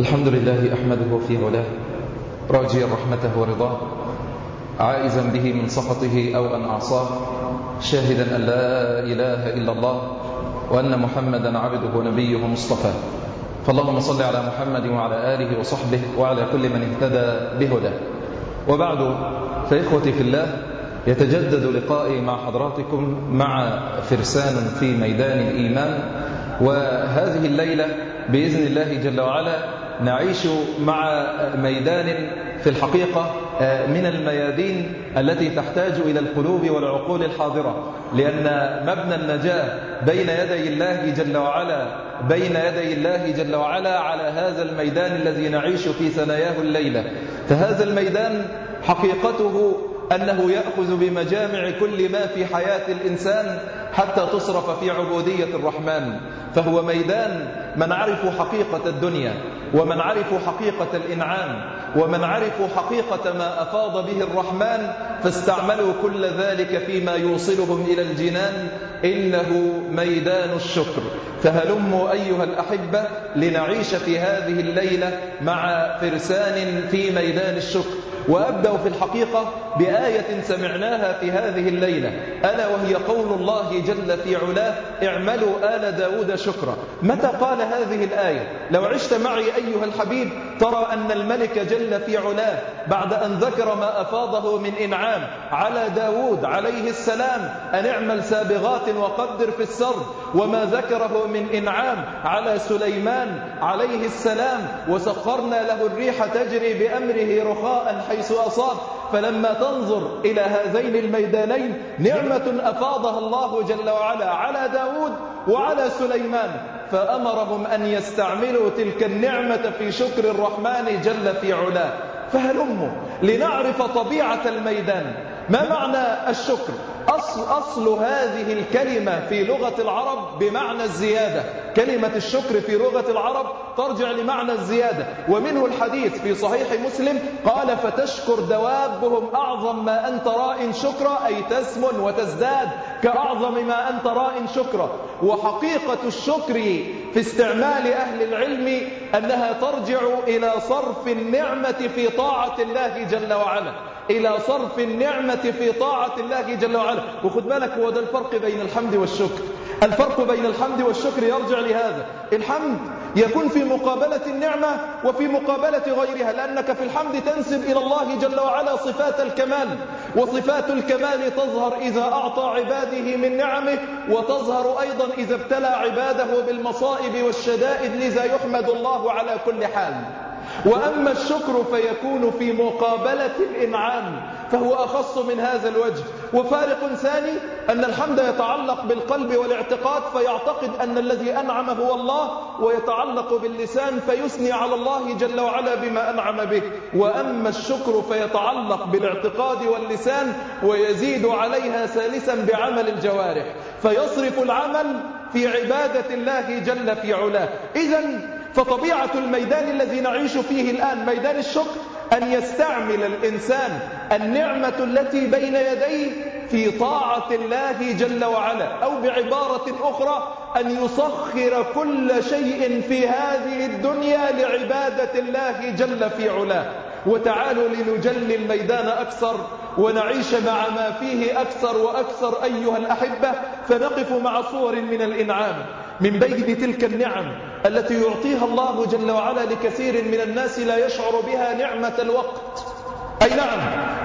الحمد لله أحمده في علاه راجيا رحمته ورضاه عائزا به من سخطه أو أن أعصاه شاهدا أن لا إله إلا الله وأن محمدا عبده ونبيه مصطفى فاللهم صل على محمد وعلى آله وصحبه وعلى كل من اهتدى بهداه. وبعد فإخوتي في الله يتجدد لقائي مع حضراتكم مع فرسان في ميدان الإيمان وهذه الليلة بإذن الله جل وعلا نعيش مع ميدان في الحقيقة من الميادين التي تحتاج إلى القلوب والعقول الحاضرة. لأن مبنى النجاة بين يدي الله جل وعلا بين يدي الله جل وعلا على هذا الميدان الذي نعيش في ثناياه الليلة. فهذا الميدان حقيقته أنه يأخذ بمجامع كل ما في حياة الإنسان حتى تصرف في عبودية الرحمن. فهو ميدان من عرفوا حقيقة الدنيا ومن عرفوا حقيقة الإنعام ومن عرفوا حقيقة ما أفاض به الرحمن فاستعملوا كل ذلك فيما يوصلهم إلى الجنان إنه ميدان الشكر. فهلموا أيها الأحبة لنعيش في هذه الليلة مع فرسان في ميدان الشكر. وأبدأ في الحقيقة بآية سمعناها في هذه الليلة. ألا وهي قول الله جل في علاه اعملوا آل داود شكرا. متى قال هذه الآية؟ لو عشت معي أيها الحبيب ترى أن الملك جل في علاه بعد أن ذكر ما أفاضه من إنعام على داود عليه السلام أن اعمل سابغات وقدر في السرد وما ذكره من إنعام على سليمان عليه السلام وسخرنا له الريح تجري بأمره رخاء حيث أصاب فلما تنظر إلى هذين الميدانين نعمة أفاضها الله جل وعلا على داود وعلى سليمان فأمرهم أن يستعملوا تلك النعمة في شكر الرحمن جل في علاه. فهلموا لنعرف طبيعة الميدان؟ ما معنى الشكر؟ أصل, أصل هذه الكلمة في لغة العرب بمعنى الزيادة. كلمة الشكر في لغة العرب ترجع لمعنى الزيادة. ومنه الحديث في صحيح مسلم قال فتشكر دوابهم أعظم ما أنت راء شكرا أي تسمن وتزداد كأعظم ما أنت راء شكرا. وحقيقة الشكر في استعمال أهل العلم أنها ترجع إلى صرف النعمة في طاعة الله جل وعلا. إلى صرف النعمة في طاعة الله جل وعلا. وخد بالك هو ده الفرق بين الحمد والشكر. الفرق بين الحمد والشكر يرجع لهذا. الحمد يكون في مقابلة النعمة وفي مقابلة غيرها لأنك في الحمد تنسب إلى الله جل وعلا صفات الكمال. وصفات الكمال تظهر إذا أعطى عباده من نعمه وتظهر أيضا إذا ابتلى عباده بالمصائب والشدائد لذا يحمد الله على كل حال. وأما الشكر فيكون في مقابلة الإنعام فهو أخص من هذا الوجه. وفارق ثاني أن الحمد يتعلق بالقلب والاعتقاد فيعتقد أن الذي أنعم هو الله ويتعلق باللسان فيثني على الله جل وعلا بما أنعم به. وأما الشكر فيتعلق بالاعتقاد واللسان ويزيد عليها ثالثا بعمل الجوارح. فيصرف العمل في عبادة الله جل في علاه. إذا فطبيعة الميدان الذي نعيش فيه الآن ميدان الشكر أن يستعمل الإنسان النعمة التي بين يديه في طاعة الله جل وعلا أو بعبارة أخرى أن يسخر كل شيء في هذه الدنيا لعبادة الله جل في علاه. وتعالوا لنجلي الميدان أكثر ونعيش مع ما فيه أكثر وأكثر أيها الأحبة فنقف مع صور من الإنعام. من بين تلك النعم التي يعطيها الله جل وعلا لكثير من الناس لا يشعر بها نعمة الوقت. أي نعم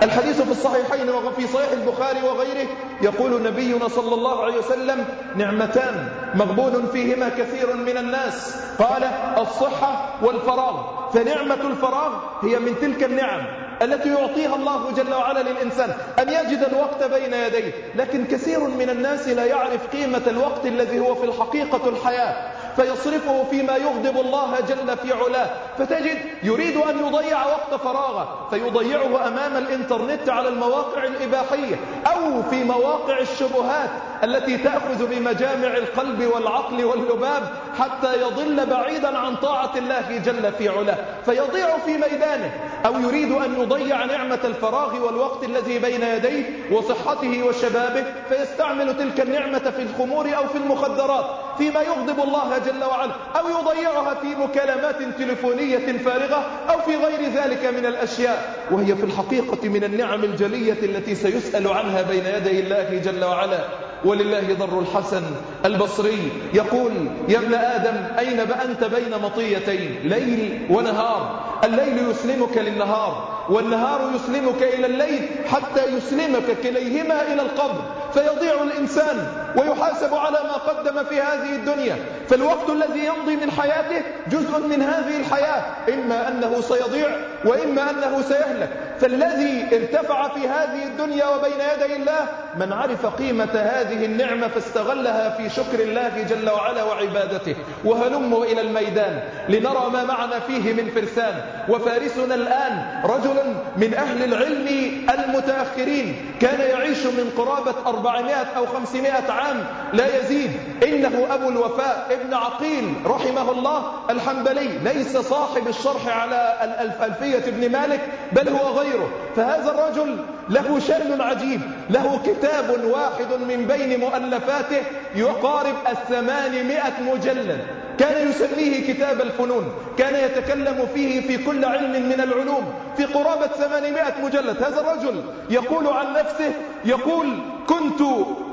الحديث في الصحيحين وفي صحيح البخاري وغيره يقول نبينا صلى الله عليه وسلم نعمتان مغبون فيهما كثير من الناس. قال الصحة والفراغ. فنعمة الفراغ هي من تلك النعم التي يعطيها الله جل وعلا للإنسان أن يجد الوقت بين يديه. لكن كثير من الناس لا يعرف قيمة الوقت الذي هو في الحقيقة الحياة. فيصرفه فيما يغضب الله جل في علاه. فتجد يريد أن يضيع وقت فراغه فيضيعه أمام الإنترنت على المواقع الإباحية أو في مواقع الشبهات التي تأخذ بمجامع القلب والعقل واللباب حتى يضل بعيدا عن طاعة الله جل في علاه. فيضيع في ميدانه أو يريد أن يضيع نعمة الفراغ والوقت الذي بين يديه وصحته وشبابه. فيستعمل تلك النعمة في الخمور أو في المخدرات. فيما يغضب الله جل وعلا أو يضيعها في مكالمات تلفونية فارغة أو في غير ذلك من الأشياء. وهي في الحقيقة من النعم الجلية التي سيسأل عنها بين يدي الله جل وعلا. ولله ضر الحسن البصري يقول يا ابن آدم أين أنت بين مطيتين ليل ونهار؟ الليل يسلمك للنهار والنهار يسلمك إلى الليل حتى يسلمك كليهما إلى القبر. فيضيع الإنسان ويحاسب على ما قدم في هذه الدنيا. فالوقت الذي يمضي من حياته جزء من هذه الحياة. إما أنه سيضيع وإما أنه سيهلك. فالذي ارتفع في هذه الدنيا وبين يدي الله من عرف قيمة هذه النعمة فاستغلها في شكر الله جل وعلا وعبادته. وهلموا إلى الميدان لنرى ما معنا فيه من فرسان. وفارسنا الآن رجل من أهل العلم المتأخرين. كان يعيش من قرابة 400 أو 500 عام. لا يزيد. إنه أبو الوفاء ابن عقيل رحمه الله الحنبلي. ليس صاحب الشرح على الألفية ابن مالك بل هو غيره فهذا الرجل له شأن عجيب له كتاب واحد من بين مؤلفاته يقارب الثمانمائة مجلد. كان يسميه كتاب الفنون كان يتكلم فيه في كل علم من العلوم في قرابة ثمانمائة مجلد. هذا الرجل يقول عن نفسه يقول كنت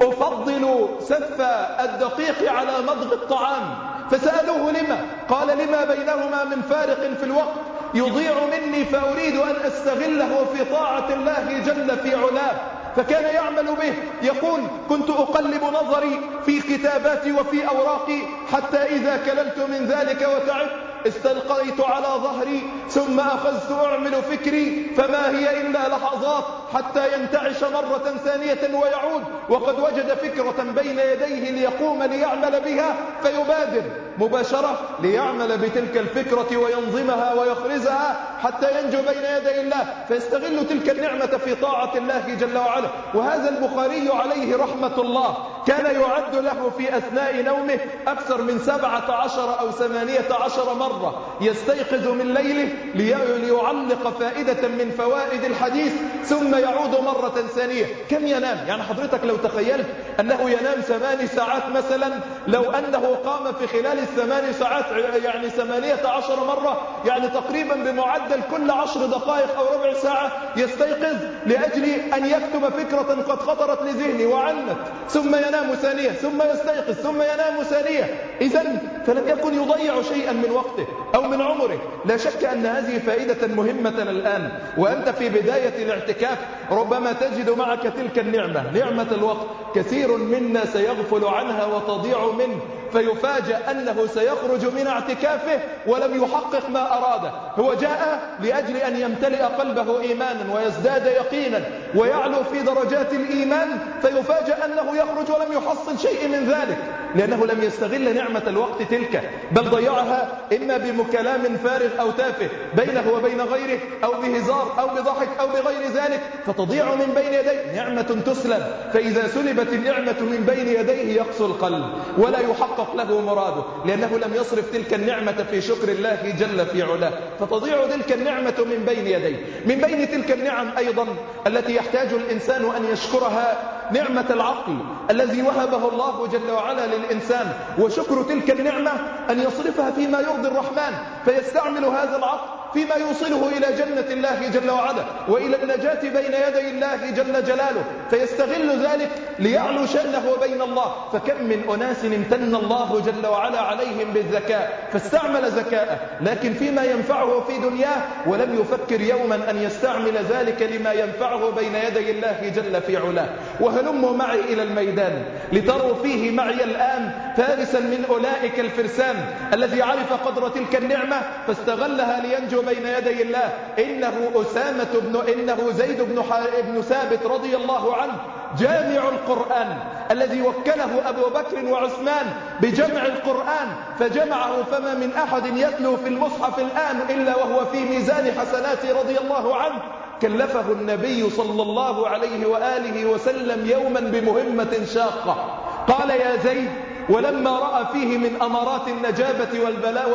أفضل سف الدقيق على مضغ الطعام. فسألوه لما؟ قال لما بينهما من فارق في الوقت. يضيع مني فأريد أن أستغله في طاعة الله جل في علاه. فكان يعمل به. يقول كنت أقلب نظري في كتاباتي وفي أوراقي حتى إذا كللت من ذلك وتعبت استلقيت على ظهري ثم أخذت أعمل فكري فما هي إلا لحظات حتى ينتعش مرة ثانية ويعود وقد وجد فكرة بين يديه ليقوم ليعمل بها فيبادر مباشرة ليعمل بتلك الفكرة وينظمها ويخرزها حتى ينجو بين يدي الله فيستغل تلك النعمة في طاعة الله جل وعلا. وهذا البخاري عليه رحمة الله كان يعد له في أثناء نومه أكثر من سبعة عشر أو ثمانية عشر مرة. يستيقظ من ليله ليعلق فائدة من فوائد الحديث ثم يعود مرة ثانية. كم ينام؟ يعني حضرتك لو تخيلت أنه ينام ثمان ساعات مثلا لو أنه قام في خلال الثمان ساعات يعني ثمانية عشر مرة يعني تقريبا بمعدل كل عشر دقائق أو ربع ساعة يستيقظ لأجل أن يكتب فكرة قد خطرت لذهنه وعنت. ثم ينام ثانية ثم يستيقظ ثم ينام ثانية. إذا فلم يكن يضيع شيئا من وقته. أو من عمره. لا شك أن هذه فائدة مهمة الآن. وأنت في بداية الاعتكاف ربما تجد معك تلك النعمة. نعمة الوقت. كثير منا سيغفل عنها وتضيع منه. فيفاجأ أنه سيخرج من اعتكافه ولم يحقق ما أراده. هو جاء لأجل أن يمتلئ قلبه إيمانا ويزداد يقينا ويعلو في درجات الإيمان فيفاجأ أنه يخرج ولم يحصل شيء من ذلك لأنه لم يستغل نعمة الوقت تلك بل ضيعها إما بمكلام فارغ أو تافه بينه وبين غيره أو بهزار أو بضحك أو بغير ذلك فتضيع من بين يديه. نعمة تسلم فإذا سلبت النعمة من بين يديه يقسو القلب ولا يحقق له مراده لأنه لم يصرف تلك النعمة في شكر الله جل في علاه. فتضيع تلك النعمة من بين يديه. من بين تلك النعم أيضا التي يحتاج الإنسان أن يشكرها نعمة العقل الذي وهبه الله جل وعلا للإنسان. وشكر تلك النعمة أن يصرفها فيما يرضي الرحمن فيستعمل هذا العقل فيما يوصله إلى جنة الله جل وعلا وإلى النجاة بين يدي الله جل جلاله. فيستغل ذلك ليعلو شأنه بين الله. فكم من أناس امتن الله جل وعلا عليهم بالذكاء فاستعمل ذكاءه. لكن فيما ينفعه في دنياه ولم يفكر يوما أن يستعمل ذلك لما ينفعه بين يدي الله جل في علاه. وهلموا معي إلى الميدان لتروا فيه معي الآن فارسا من أولئك الفرسان الذي عرف قدر تلك النعمة فاستغلها لينجو بين يدي الله. إنه أسامة بن إنه زيد بن, بن ثابت رضي الله عنه جامع القرآن الذي وكله أبو بكر وعثمان بجمع القرآن فجمعه فما من أحد يتلو في المصحف الآن إلا وهو في ميزان حسناته رضي الله عنه. كلفه النبي صلى الله عليه وآله وسلم يوما بمهمة شاقة. قال يا زيد ولما رأى فيه من أمارات النجابة والبلاء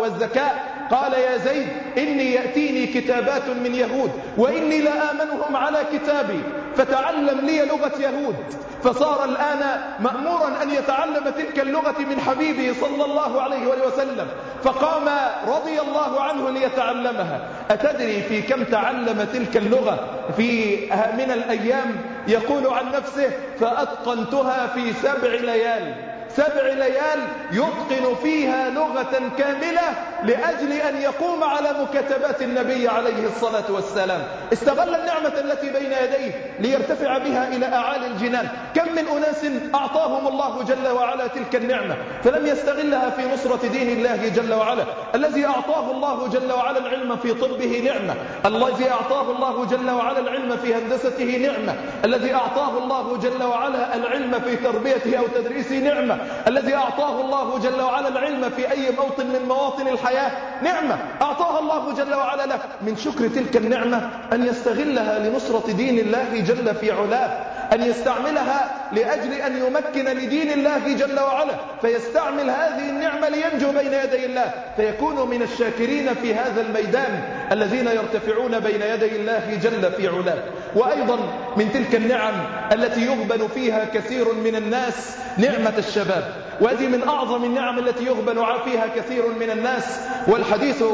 والذكاء قال يا زيد إني يأتيني كتابات من يهود وإني لآمنهم على كتابي. فتعلم لي لغة يهود. فصار الآن مأمورا أن يتعلم تلك اللغة من حبيبه صلى الله عليه وسلم. فقام رضي الله عنه ليتعلمها. أتدري في كم تعلم تلك اللغة في من الأيام يقول عن نفسه فأتقنتها في سبع ليال. سبع ليال يتقن فيها لغة كاملة لأجل أن يقوم على مكتبات النبي عليه الصلاة والسلام. استغل النعمة التي بين يديه ليرتفع بها إلى أعالي الجنان. كم من أناس أعطاهم الله جل وعلا تلك النعمة فلم يستغلها في نصرة دين الله جل وعلا. الذي أعطاه الله جل وعلا العلم في طبه نعمة. الذي أعطاه الله جل وعلا العلم في هندسته نعمة. الذي أعطاه الله جل وعلا العلم في تربيته أو تدريسه نعمة. الذي أعطاه الله جل وعلا العلم في أي موطن من مواطن الحياة. نعمة. أعطاها الله جل وعلا له. من شكر تلك النعمة أن يستغلها لنصرة دين الله جل في علاه. أن يستعملها لأجل أن يمكن لدين الله جل وعلا فيستعمل هذه النعمة لينجو بين يدي الله. فيكون من الشاكرين في هذا الميدان الذين يرتفعون بين يدي الله جل في علاه. وأيضا من تلك النعم التي يغبن فيها كثير من الناس نعمة الشباب. وهذه من أعظم النعم التي يغبن فيها كثير من الناس. والحديث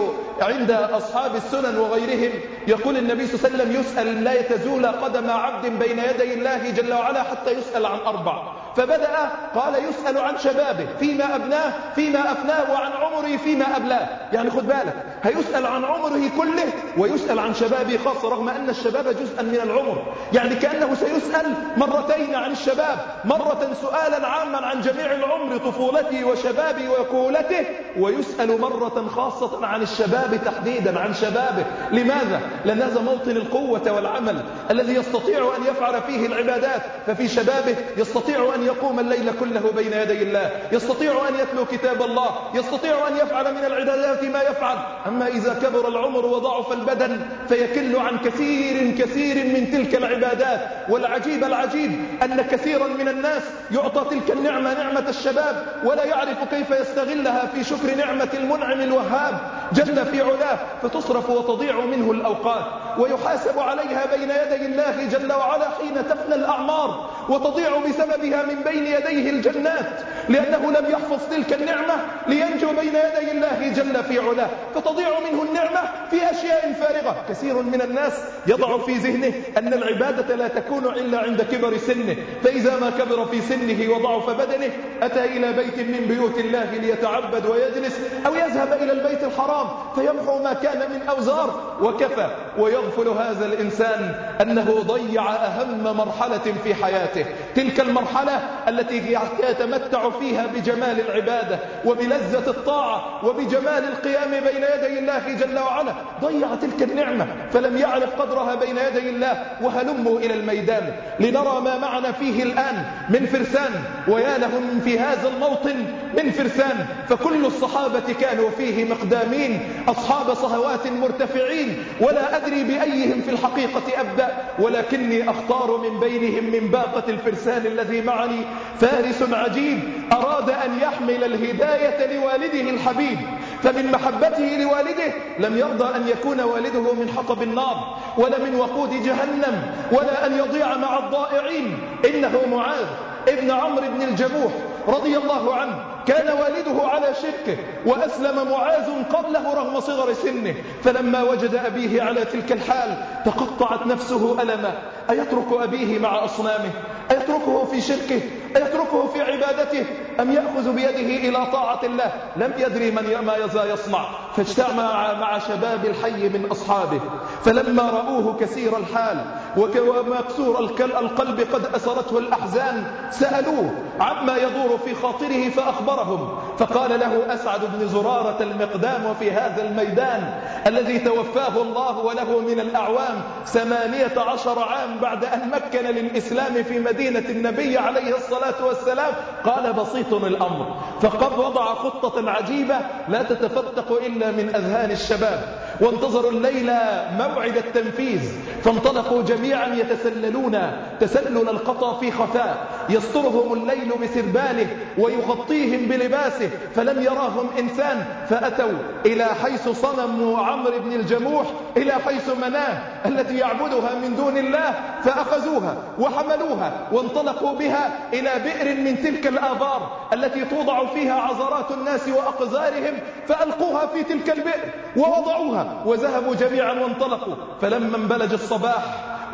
عند أصحاب السنن وغيرهم يقول النبي صلى الله عليه وسلم يسأل لا يتزول قدم عبد بين يدي الله جل وعلا حتى يسأل عن أربع. فبدأ قال يسأل عن شبابه فيما أبناه فيما أفناه وعن عمره فيما أبلاه. يعني خد بالك هيسأل عن عمره كله ويسأل عن شبابه خاصة رغم أن الشباب جزءا من العمر. يعني كأنه سيسأل مرتين عن الشباب مرة سؤالا عاما عن جميع العمر طفولته وشبابه وكولته ويسأل مرة خاصة عن الشباب تحديدا عن شبابه. لماذا؟ لأن هذا موطن القوة والعمل الذي يستطيع أن يفعل فيه العبادات. ففي شبابه يستطيع أن يقوم الليل كله بين يدي الله. يستطيع أن يتلو كتاب الله يستطيع أن يفعل من العبادات ما يفعل. أما إذا كبر العمر وضعف البدن فيكل عن كثير كثير من تلك العبادات. والعجيب العجيب أن كثيرا من الناس يعطى تلك النعمة نعمة الشباب ولا يعرف كيف يستغلها في شكر نعمة المنعم الوهاب جل في علاه. فتصرف وتضيع منه الأوقات. ويحاسب عليها بين يدي الله جل وعلا حين تفنى الأعمار. وتضيع بسببها من بين يديه الجنات لأنه لم يحفظ تلك النعمة لينجو بين يدي الله جل في علاه. فتضيع منه النعمة في أشياء فارغة. كثير من الناس يضع في ذهنه أن العبادة لا تكون إلا عند كبر سنه. فإذا ما كبر في سنه وضعف بدنه أتى إلى بيت من بيوت الله ليتعبد ويجلس أو يذهب إلى البيت الحرام فيمحو ما كان من أوزار. وكفى ويغفل هذا الإنسان أنه ضيع أهم مرحلة في حياته. تلك المرحلة التي يتمتع فيها بجمال العبادة وبلذة الطاعة وبجمال القيام بين يدي الله جل وعلا. ضيع تلك النعمة فلم يعرف قدرها بين يدي الله وهلموا إلى الميدان. لنرى ما معنا فيه الآن من فرسان ويا لهم في هذا الموطن من فرسان. فكل الصحابة كانوا فيه مقدامين أصحاب صهوات مرتفعين. ولا أدري بأيهم في الحقيقة أبدأ ولكني أختار من بينهم من باقة الفرسان الذي معي فارس عجيب أراد أن يحمل الهداية لوالده الحبيب فمن محبته لوالده لم يرضى أن يكون والده من حطب النار ولا من وقود جهنم ولا أن يضيع مع الضائعين. إنه معاذ ابن عمرو بن الجموح رضي الله عنه كان والده على شركه وأسلم معاذ قبله رغم صغر سنه. فلما وجد أبيه على تلك الحال تقطعت نفسه ألما. أيترك أبيه مع أصنامه؟ أيتركه في شركه؟ أيتركه في عبادته؟ أم يأخذ بيده إلى طاعة الله؟ لم يدري من ما يزا يصنع. فاجتمع مع شباب الحي من أصحابه فلما رأوه كثير الحال ومكسور القلب قد أسرته الأحزان سألوه عما يدور في خاطره فأخبرهم. فقال له أسعد بن زرارة المقدام في هذا الميدان الذي توفاه الله وله من الأعوام ثمانية عشر عام بعد أن مكن للإسلام في مدينة النبي عليه الصلاة والسلام. قال بسيط الأمر فقد وضع خطة عجيبة لا تتفتق إلا من أذهان الشباب وانتظروا الليلة موعد التنفيذ. فانطلقوا جميعا يتسللون تسلل القطى في خفاء. يسترهم الليل بسرباله ويغطيهم بلباسه. فلم يراهم إنسان فأتوا إلى حيث صنم عمرو بن الجموح إلى حيث مناه التي يعبدها من دون الله فأخذوها وحملوها وانطلقوا بها إلى بئر من تلك الآبار التي توضع فيها عذرات الناس وأقذارهم فألقوها في تلك البئر ووضعوها وذهبوا جميعا وانطلقوا. فلما انبلج الصباح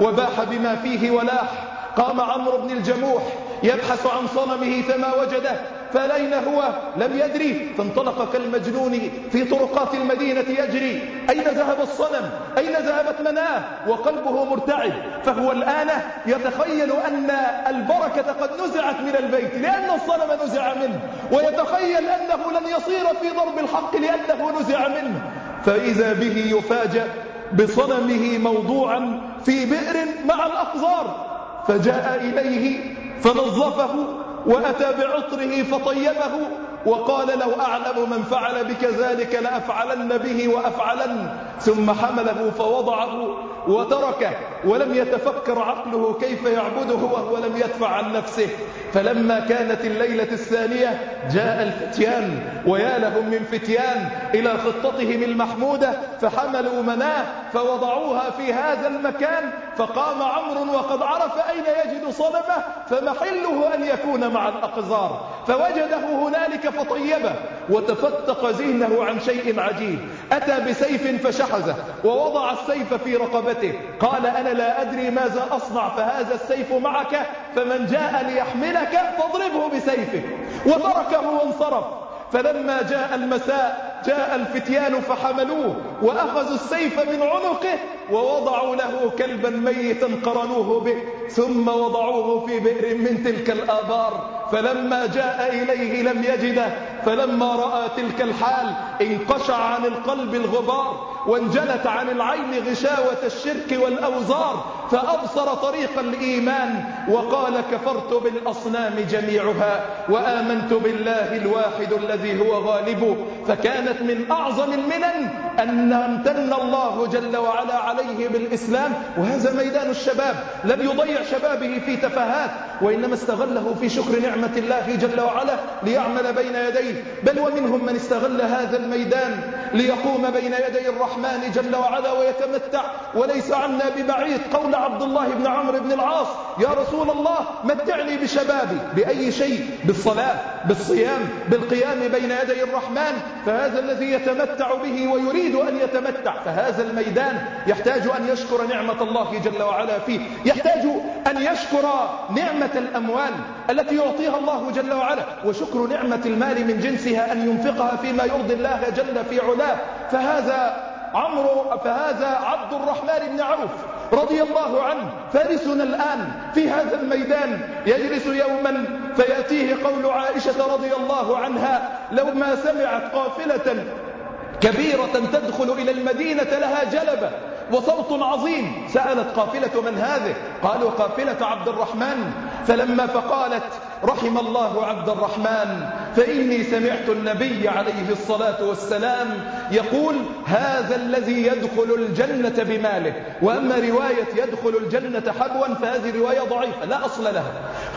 وباح بما فيه ولاح قام عمرو بن الجموح يبحث عن صنمه فما وجده. فلين هو؟ لم يدري. فانطلق كالمجنون في طرقات المدينة يجري. أين ذهب الصنم؟ أين ذهبت مناه؟ وقلبه مرتعب فهو الآن يتخيل أن البركة قد نزعت من البيت لأن الصنم نزع منه. ويتخيل أنه لن يصير في ضرب الحق لأنه نزع منه. فإذا به يفاجأ بصنمه موضوعا في بئر مع الأقذار فجاء إليه فنظفه وأتى بعطره فطيبه وقال لو أعلم من فعل بك ذلك لأفعلن به وأفعلن. ثم حمله فوضعه وتركه ولم يتفكر عقله كيف يعبده وهو لم يدفع عن نفسه. فلما كانت الليلة الثانية جاء الفتيان ويا لهم من فتيان إلى خطتهم المحمودة فحملوا مناه فوضعوها في هذا المكان فقام عمرو وقد عرف أين يجد صنمه فمحله أن يكون مع الأقذار فوجده هنالك فطيبه وتفتق ذهنه عن شيء عجيب. أتى بسيف فشحذه ووضع السيف في رقبته قال أنا لا أدري ماذا أصنع فهذا السيف معك فمن جاء ليحملك فاضربه بسيفك. وتركه وانصرف. فلما جاء المساء جاء الفتيان فحملوه وأخذوا السيف من عنقه ووضعوا له كلبا ميتا قرنوه به ثم وضعوه في بئر من تلك الآبار. فلما جاء إليه لم يجده فلما رأى تلك الحال انقشع عن القلب الغبار وانجلت عن العين غشاوة الشرك والأوزار فأبصر طريق الإيمان وقال كفرت بالأصنام جميعها وآمنت بالله الواحد الذي هو غالب فكانت من أعظم المنن أن امتن الله جل وعلا عليه بالإسلام وهذا ميدان الشباب لم يضيع شبابه في تفاهات وإنما استغله في شكر نعمة الله جل وعلا ليعمل بين يديه. بل ومنهم من استغل هذا الميدان ليقوم بين يدي الرحمن جل وعلا ويتمتع وليس عنا ببعيد. قول عبد الله بن عمرو بن العاص يا رسول الله متعني بشبابي بأي شيء؟ بالصلاة. بالصيام بالقيام بين يدي الرحمن فهذا الذي يتمتع به ويريد أن يتمتع فهذا الميدان يحتاج أن يشكر نعمة الله جل وعلا فيه يحتاج أن يشكر نعمة الأموال التي يعطيها الله جل وعلا وشكر نعمة المال من جنسها أن ينفقها فيما يرضي الله جل في علاه فهذا عمرو فهذا عبد الرحمن بن عوف رضي الله عنه. فارسنا الآن في هذا الميدان. يجلس يوما فيأتيه قول عائشة رضي الله عنها لو ما سمعت قافلة كبيرة تدخل إلى المدينة لها جلبة وصوت عظيم. سألت قافلة من هذه؟ قالوا قافلة عبد الرحمن. فلما فقالت رحم الله عبد الرحمن فإني سمعت النبي عليه الصلاة والسلام يقول هذا الذي يدخل الجنة بماله وأما رواية يدخل الجنة حبوا فهذه رواية ضعيفة لا أصل لها.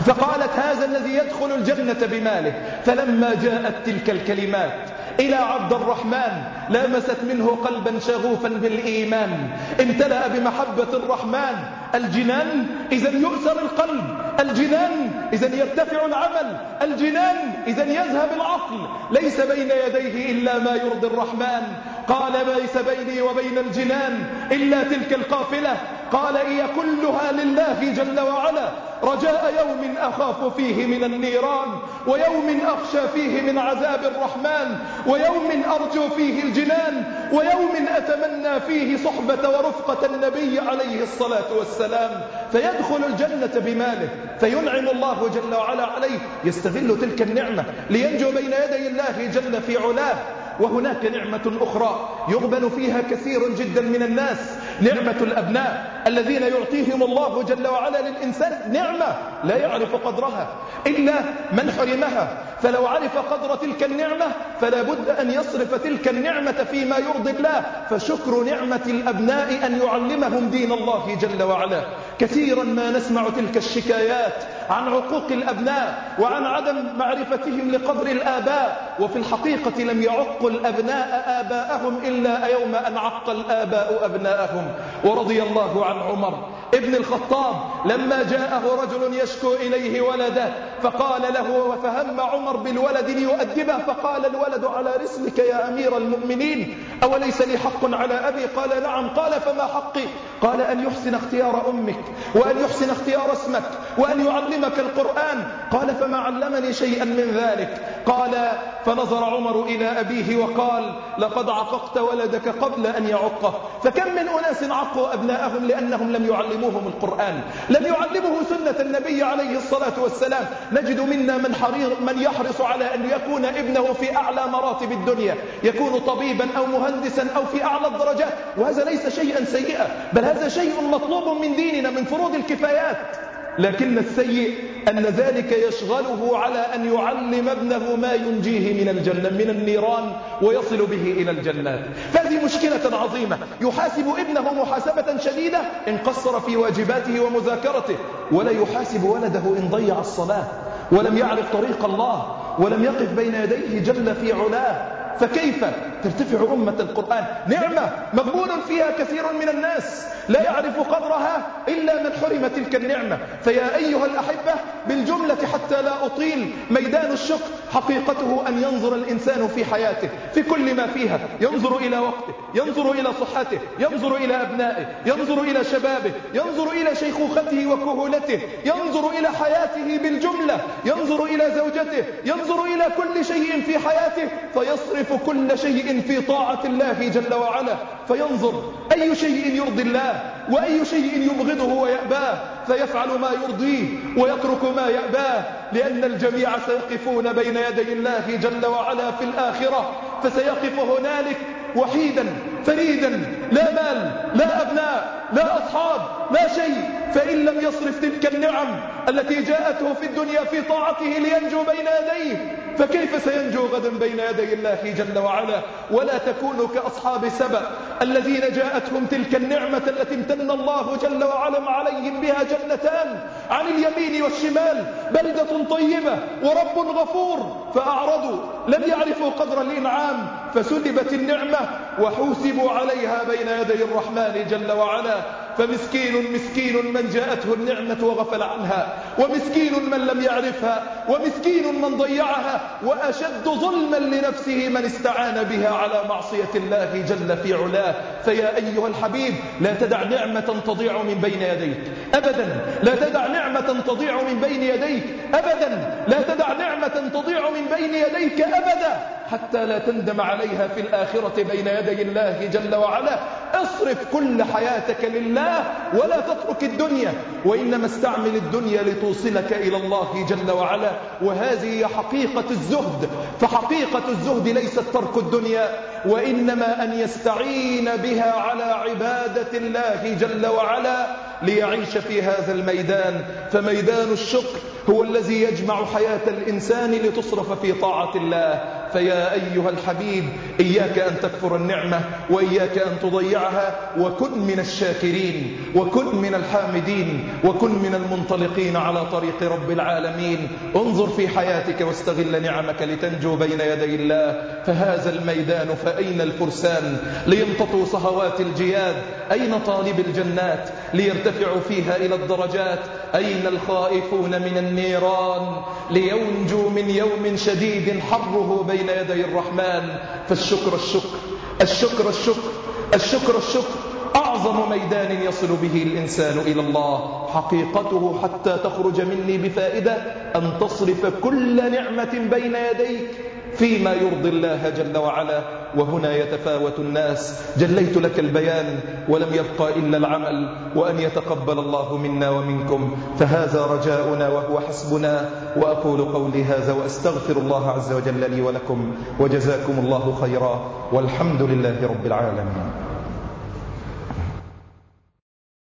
فقالت هذا الذي يدخل الجنة بماله. فلما جاءت تلك الكلمات إلى عبد الرحمن لامست منه قلبا شغوفا بالإيمان امتلأ بمحبة الرحمن. الجنان إذا يؤسر القلب الجنان إذا يرتفع العمل الجنان إذا يذهب العقل. ليس بين يديه إلا ما يرضي الرحمن. قال ليس بيني وبين الجنان إلا تلك القافلة. قال هي كلها لله جل وعلا. رجاء يوم أخاف فيه من النيران ويوم أخشى فيه من عذاب الرحمن ويوم أرجو فيه الجنان ويوم أتمنى فيه صحبة ورفقة النبي عليه الصلاة والسلام. فيدخل الجنة بماله فينعم الله جل وعلا عليه يستغل تلك النعمة لينجو بين يدي الله جل في علاه. وهناك نعمة أخرى يغبن فيها كثير جدا من الناس نعمة الأبناء الذين يعطيهم الله جل وعلا للإنسان نعمة لا يعرف قدرها إلا من حرمها. فلو عرف قدر تلك النعمة فلا بد أن يصرف تلك النعمة فيما يرضي الله. فشكر نعمة الأبناء أن يعلمهم دين الله جل وعلا. كثيرا ما نسمع تلك الشكايات عن عقوق الأبناء وعن عدم معرفتهم لقدر الآباء. وفي الحقيقة لم يعق الأبناء آباءهم إلا يوم أن عق الآباء أبناءهم. ورضي الله عن عمر. ابن الخطاب لما جاءه رجل يشكو إليه ولده فقال له وفهم عمر بالولد ليؤدبه فقال الولد على رسلك يا أمير المؤمنين أوليس لي حق على أبي؟ قال نعم. قال فما حقي؟ قال أن يحسن اختيار أمك وأن يحسن اختيار اسمك وأن يعلمك القرآن. قال فما علمني شيئا من ذلك. قال فنظر عمر إلى أبيه وقال لقد عققت ولدك قبل أن يعقه. فكم من أناس عقوا أبناءهم لأنهم لم يعلموهم القرآن. لم يعلمه سنة النبي عليه الصلاة والسلام. نجد منا من, حرير من يحرص على أن يكون ابنه في أعلى مراتب الدنيا. يكون طبيبا أو مهندسا أو في أعلى الدرجات. وهذا ليس شيئا سيئا. بل هذا شيء مطلوب من ديننا من فروض الكفايات. لكن السيء أن ذلك يشغله على أن يعلم ابنه ما ينجيه من الجنة من النيران ويصل به إلى الجنات. فهذه مشكلة عظيمة. يحاسب ابنه محاسبة شديدة إن قصر في واجباته ومذاكرته ولا يحاسب ولده إن ضيع الصلاة ولم يعرف طريق الله ولم يقف بين يديه جل في علاه. فكيف ترتفع أمة القرآن؟ نعمة مقبول فيها كثير من الناس لا يعرف قدرها إلا من حرم تلك النعمة. فيا أيها الأحبة بالجملة حتى لا أطيل ميدان الشكر حقيقته أن ينظر الإنسان في حياته في كل ما فيها. ينظر إلى وقته ينظر إلى صحته ينظر إلى أبنائه ينظر إلى شبابه ينظر إلى شيخوخته وكهولته ينظر إلى حياته بالجملة ينظر إلى زوجته ينظر إلى كل شيء في حياته فيصرف كل شيء في طاعة الله جل وعلا فينظر أي شيء يرضي الله وأي شيء يبغضه ويأباه فيفعل ما يرضيه ويترك ما يأباه لأن الجميع سيقفون بين يدي الله جل وعلا في الآخرة فسيقف هنالك وحيدا فريدا لا مال لا أبناء لا أصحاب لا شيء فإن لم يصرف تلك النعم التي جاءته في الدنيا في طاعته لينجو بين يديه. فكيف سينجو غدا بين يدي الله جل وعلا ولا تكونوا كأصحاب سبأ الذين جاءتهم تلك النعمة التي امتن الله جل وعلا عليهم بها جنتان عن اليمين والشمال بلدة طيبة ورب غفور فأعرضوا لم يعرفوا قدر الإنعام فسلبت النعمة وحوسبوا عليها بين يدي الرحمن جل وعلا فمسكين مسكين من جاءته النعمة وغفل عنها ومسكين من لم يعرفها ومسكين من ضيعها وأشد ظلما لنفسه من استعان بها على معصية الله جل في علاه. فيا أيها الحبيب لا تدع نعمة تضيع من بين يديك. أبدا لا تدع نعمة تضيع من بين يديك. أبدا لا تدع نعمة تضيع من بين يديك أبدا. حتى لا تندم عليها في الآخرة بين يدي الله جل وعلا. اصرف كل حياتك لله ولا تترك الدنيا وإنما استعمل الدنيا لتوصلك إلى الله جل وعلا. وهذه حقيقة الزهد. فحقيقة الزهد ليست ترك الدنيا وإنما أن يستعين بها على عبادة الله جل وعلا ليعيش في هذا الميدان. فميدان الشكر هو الذي يجمع حياة الإنسان لتصرف في طاعة الله. فيا أيها الحبيب إياك أن تكفر النعمة وإياك أن تضيعها وكن من الشاكرين وكن من الحامدين وكن من المنطلقين على طريق رب العالمين. انظر في حياتك واستغل نعمك لتنجو بين يدي الله. فهذا الميدان فأين الفرسان؟ ليمتطوا صهوات الجياد. أين طالب الجنات؟ ليرتفعوا فيها إلى الدرجات. أين الخائفون من النيران؟ لينجوا من يوم شديد حره بين يدي الرحمن فالشكر الشكر الشكر الشكر الشكر الشكر. أعظم ميدان يصل به الإنسان إلى الله. حقيقته حتى تخرج مني بفائدة أن تصرف كل نعمة بين يديك. فيما يرضي الله جل وعلا وهنا يتفاوت الناس. جليت لك البيان ولم يبقى إلا العمل وأن يتقبل الله منا ومنكم. فهذا رجاؤنا وهو حسبنا وأقول قولي هذا وأستغفر الله عز وجل لي ولكم وجزاكم الله خيرا والحمد لله رب العالمين.